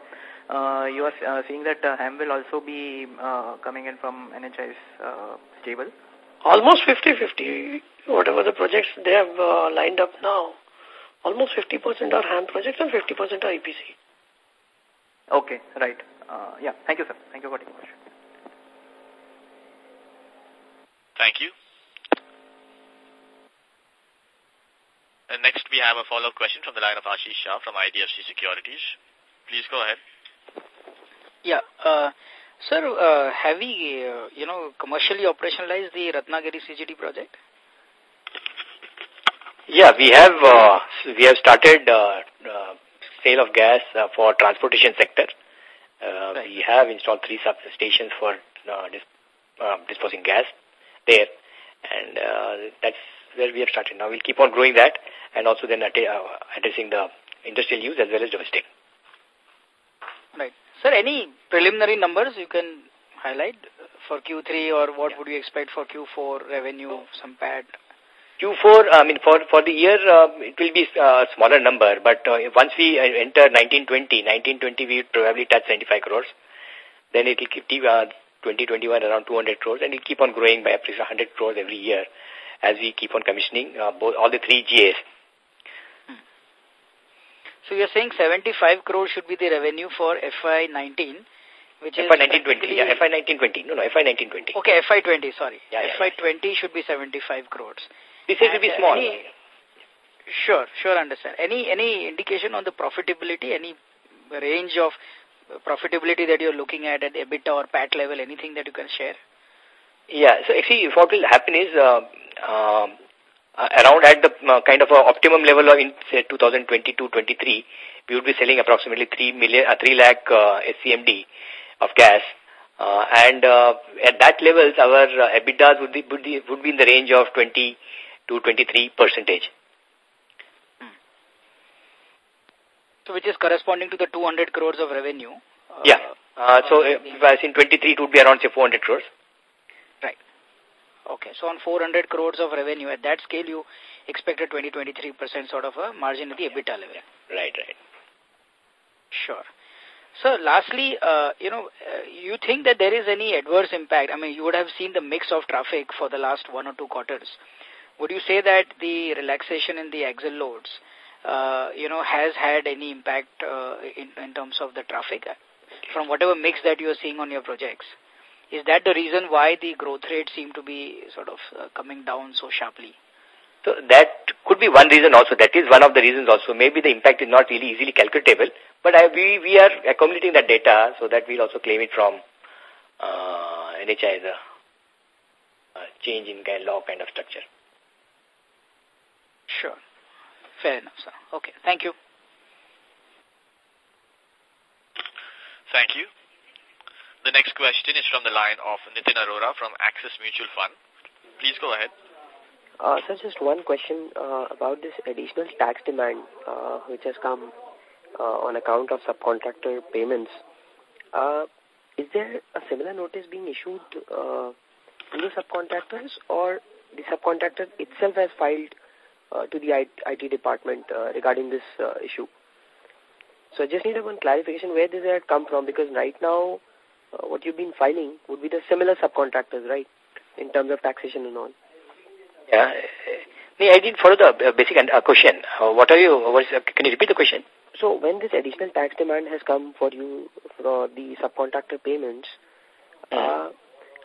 N: uh, you are uh, seeing that uh, HAM will also be uh, coming in from NHI's uh, stable?
B: Almost 50-50, whatever the projects they have uh, lined up now, almost 50% are HAM projects and 50% are EPC.
N: Okay, right. Uh, yeah, thank you, sir. Thank you for taking the question.
D: Thank you. And next we have a follow-up question from the line of Ashish Shah from IDFC Securities. Please go ahead.
G: Yeah. Uh, sir, uh, have we, uh, you know, commercially operationalized the Ratnagiri CGD project?
C: Yeah, we have uh, we have started uh, uh, sale of gas uh, for transportation sector. Uh, We have installed three substations for uh, dis uh, disposing gas there, and uh, that's where we have started. Now we'll keep on growing that, and also then uh, addressing the industrial use as well as domestic.
G: Right. Sir, any preliminary numbers you can highlight for Q3 or what would you expect for Q4 revenue, some pad?
C: Q4, I mean, for, for the year, uh, it will be a smaller number, but uh, once we uh, enter 1920, 1920 we probably touch 75 crores. Then it will keep uh, 2021 around 200 crores and it will keep on growing by at least 100 crores every year as we keep on commissioning uh, both all the three GAs.
G: So you're saying 75 crores should be the revenue for FY19, which is...
C: FY 1920, yeah, FY 1920, no, no, FY 1920.
G: Okay, FY20, sorry.
C: Yeah, yeah,
G: FY20 should be 75 crores.
C: This will be small.
G: Any, sure, sure, understand. Any, any indication on the profitability, any range of profitability that you're looking at at EBITDA or PAT level, anything that you can share?
C: Yeah, so actually what will happen is uh, um, uh, around at the uh, kind of a optimum level of in say 2022-23, we would be selling approximately 3 million, uh, 3 lakh uh, SCMD of gas. Uh, and uh, at that levels, our uh, EBITDAs would be, would be would be in the range of 20 to 23 percentage.
G: So which is corresponding to the 200 crores of revenue. Uh,
C: yeah. Uh, so uh, if I in 23, it would be around say 400 crores.
G: Right. Okay. So on 400 crores of revenue, at that scale, you expect a 20-23% sort of a margin at the EBITDA level.
C: Right, right.
G: Sure. So lastly, uh, you know, uh, you think that there is any adverse impact? I mean, you would have seen the mix of traffic for the last one or two quarters. Would you say that the relaxation in the axle loads, uh, you know, has had any impact uh, in, in terms of the traffic from whatever mix that you are seeing on your projects? Is that the reason why the growth rate seem to be sort of uh, coming down so sharply?
C: So that could be one reason also. That is one of the reasons also. Maybe the impact is not really easily calculatable, but I, we, we are accumulating that data so that we'll also claim it from uh, NHI as a uh, change in kind law kind of structure.
G: Sure. Fair enough, sir. Okay. Thank you.
D: Thank you. The next question is from the line of Nitin Arora from Axis Mutual Fund. Please go ahead.
O: Uh, sir, just one question uh, about this additional tax demand uh, which has come uh, on account of subcontractor payments. Uh, is there a similar notice being issued uh, to the subcontractors or the subcontractor itself has filed uh, to the IT department uh, regarding this uh, issue? So I just need one clarification where does that come from because right now uh, what you've been filing would be the similar subcontractors, right, in terms of taxation and all.
C: Yeah. I didn't follow the uh, basic uh, question. Uh, what are you, what is, can you repeat the question?
O: So when this additional tax demand has come for you for the subcontractor payments, uh,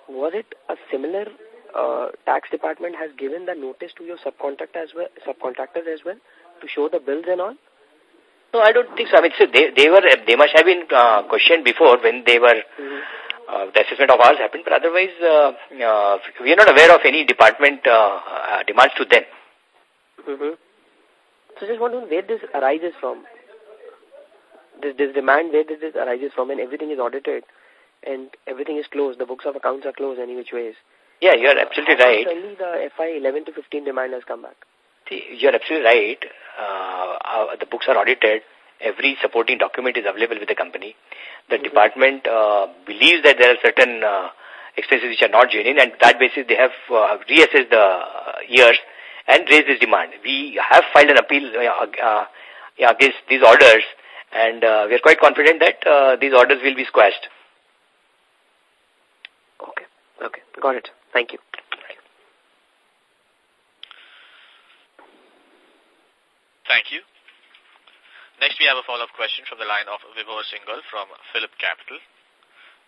O: was it a similar uh, tax department has given the notice to your subcontractor as well, subcontractors as well to show the bills and all?
C: No, I don't think so. I mean, so they, they were, they must have been uh, questioned before when they were, uh, the assessment of ours happened, but otherwise, uh, uh, we are not aware of any department uh, uh, demands to them.
O: Mm-hmm. So just wondering where this arises from. This, this demand, where does this arises from and everything is audited and everything is closed, the books of accounts are closed any which ways.
C: Yeah, you are absolutely right.
O: Only the FI 11 to 15 demand has come back.
C: See, you are absolutely right. Uh, uh, the books are audited. Every supporting document is available with the company. The
O: Mm-hmm.
C: department uh, believes that there are certain uh, expenses which are not genuine, and that basis they have uh, reassessed the years and raised this demand. We have filed an appeal uh, uh, against these orders, and uh, we are quite confident that uh, these orders will be squashed.
O: Okay, okay, got it. Thank you.
D: Thank you. Next, we have a follow-up question from the line of Vibhor Singhal from Phillip Capital.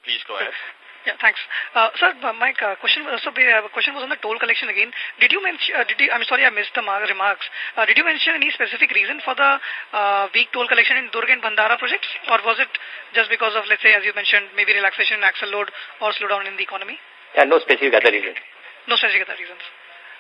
D: Please go ahead.
I: Yeah, thanks. Uh, sir, my uh, question was also uh, question was on the toll collection again. Did you mention? Uh, did you? I'm sorry, I missed the remarks. Uh, did you mention any specific reason for the uh, weak toll collection in Durg and Bhandara projects, or was it just because of, let's say, as you mentioned, maybe relaxation in axle load or slowdown in the economy?
C: Yeah, no specific other reason.
I: No specific other reasons.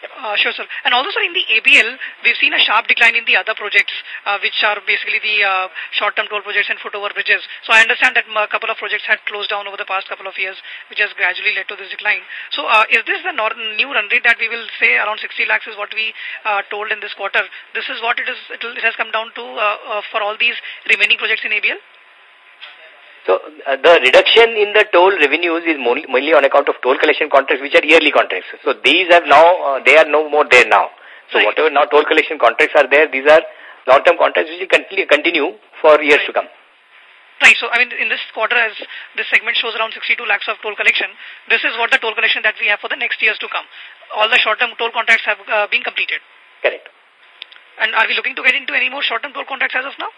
I: Uh, sure, sir. And also, sir, in the ABL, we've seen a sharp decline in the other projects, uh, which are basically the uh, short-term toll projects and foot-over bridges. So I understand that a couple of projects had closed down over the past couple of years, which has gradually led to this decline. So uh, is this the new run rate that we will say around 60 lakhs is what we uh, told in this quarter? This is what it is. It, has come down to uh, uh, for all these remaining projects in ABL?
C: So uh, the reduction in the toll revenues is mainly on account of toll collection contracts, which are yearly contracts. So these are now, uh, they are no more there now. So right. whatever now toll collection contracts are there, these are long-term contracts which will continue, continue for years right. to come.
I: Right. So, I mean, in this quarter, as this segment shows around 62 lakhs of toll collection, this is what the toll collection that we have for the next years to come. All the short-term toll contracts have uh, been completed.
C: Correct.
I: And are we looking to get into any more short-term toll contracts as of now?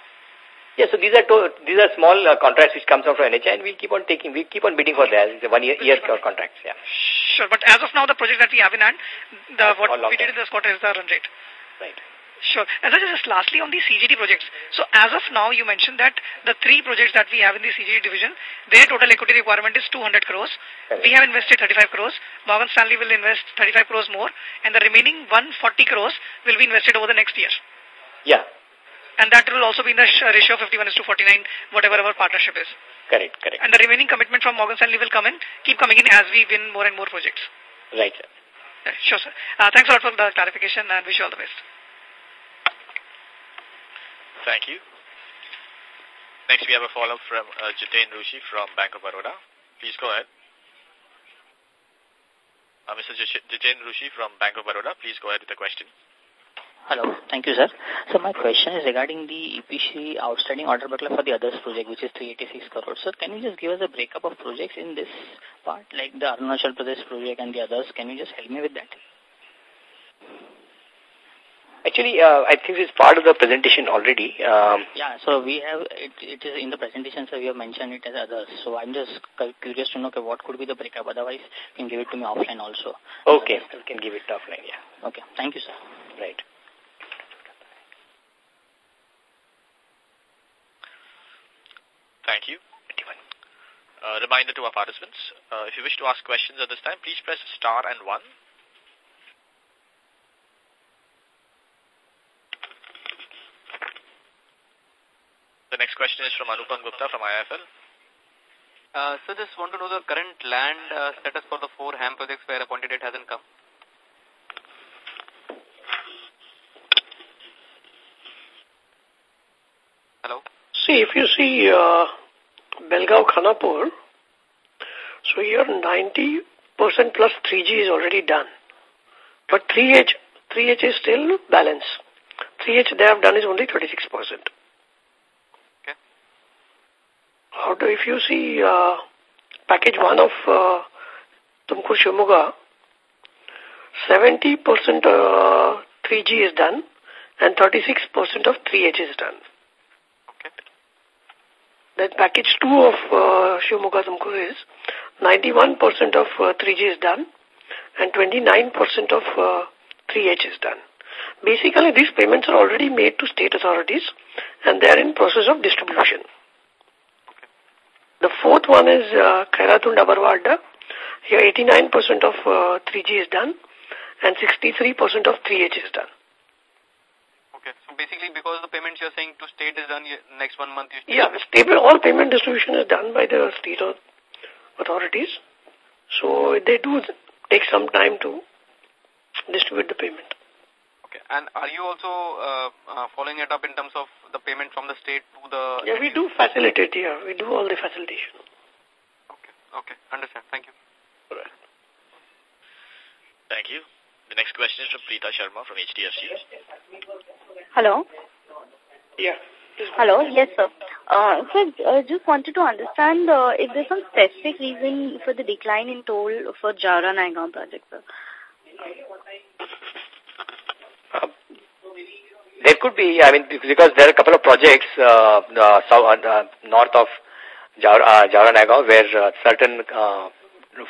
C: Yeah, so these are to, these are small uh, contracts which comes out from NHAI and we'll keep on taking, we keep on bidding for that. It's a one year, year contracts, yeah.
I: Sure, but as of now, the project that we have in hand, the, what we did in this quarter is the run rate.
C: Right.
I: Sure. And so just lastly on the CGD projects. So as of now, you mentioned that the three projects that we have in the CGD division, their total equity requirement is 200 crores. We have invested 35 crores. Morgan Stanley will invest 35 crores more. And the remaining 140 crores will be invested over the next year.
C: Yeah.
I: And that will also be in the ratio of 51 is to 49, whatever our partnership is.
C: Correct, correct.
I: And the remaining commitment from Morgan Stanley will come in, keep coming in as we win more and more projects.
C: Right, sir.
I: Sure, sir. Uh, thanks a lot for the clarification and wish you all the best.
D: Thank you. Next, we have a follow-up from uh, Jiten Rushi from Bank of Baroda. Please go ahead. Uh, Mr. Jiten Rushi from Bank of Baroda, please go ahead with the question.
L: Hello. Thank you, sir. So my question is regarding the EPC outstanding order backlog for the others project, which is 386 crores. Sir, can you just give us a breakup of projects in this part, like the Arunachal Pradesh project and the others? Can you just help me with that?
C: Actually, uh, I think it's part of the presentation already. Um,
L: yeah, so we have, it, it is in the presentation, so we have mentioned it as others. So I'm just curious to know okay, what could be the breakup. Otherwise, you can give it to me offline also.
C: Okay, so we can give it offline, yeah.
L: Okay, thank you, sir.
C: Right.
D: Thank you. Uh, reminder to our participants, uh, if you wish to ask questions at this time, please press star and one. The next question is from Anupam Gupta from IIFL.
P: Uh, so just want to know the current land uh, status for the four HAM projects where appointed date hasn't come. Hello?
B: See, if you see uh, Belgaum Khanapur, so here 90% plus 3G is already done. But 3H, 3H is still balance. 3H they have done is only 36%.
P: Okay.
B: How do, if you see uh, package 1 of uh, Tumkur Shimoga, 70% uh, 3G is done and 36% of 3H is done. Then package 2 of uh, is 91% of uh, 3G is done and 29% of uh, 3H is done. Basically, these payments are already made to state authorities and they are in process of distribution. The fourth one is uh. Here 89% of uh, 3G is done and 63% of 3H is done.
P: Okay. So basically, because the payments you're saying to state is done next one month.
B: yeah, stable, all payment distribution is done by the state authorities. So they do take some time to distribute the payment.
P: Okay. And are you also uh, uh, following it up in terms of the payment from the state to the...
B: Yeah, we do facilitate, yeah. We do all the facilitation.
P: Okay. Okay. Understand. Thank you.
C: Correct.
D: Thank you. The next question is from Preeta Sharma from HDFC.
Q: Hello.
B: Yeah.
Q: Hello. Yes, sir. Uh, so, uh, just wanted to understand uh, if there's some specific reason for the decline in toll for Jaora Naigaon project, sir.
C: Uh, there could be, I mean, because there are a couple of projects uh, uh, south, uh, north of Jaora, uh, Jaora Naigaon where uh, certain uh,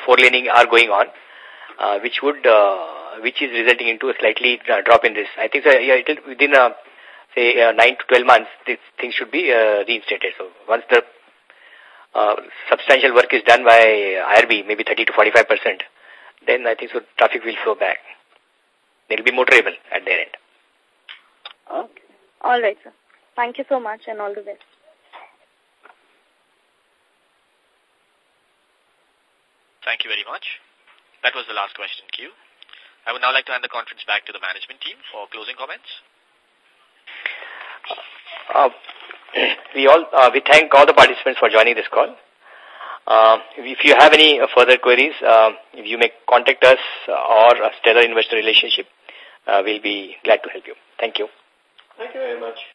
C: four laning are going on, uh, which would, uh, which is resulting into a slightly uh, drop in this. I think so, yeah, it will, within uh, say uh, nine to twelve months, this thing should be uh, reinstated. So once the uh, substantial work is done by IRB, maybe 30 to 45 percent, then I think so traffic will flow back. They will be motorable at their end.
Q: Okay. All right, sir. Thank you so much and all the best.
D: Thank you very much. That was the last question queue. I would now like to hand the conference back to the management team for closing comments.
C: Uh, we all uh, we thank all the participants for joining this call. Uh, if you have any further queries, uh, you may contact us or a Stellar Investor Relationship. Uh, we'll be glad to help you. Thank you.
B: Thank you very much.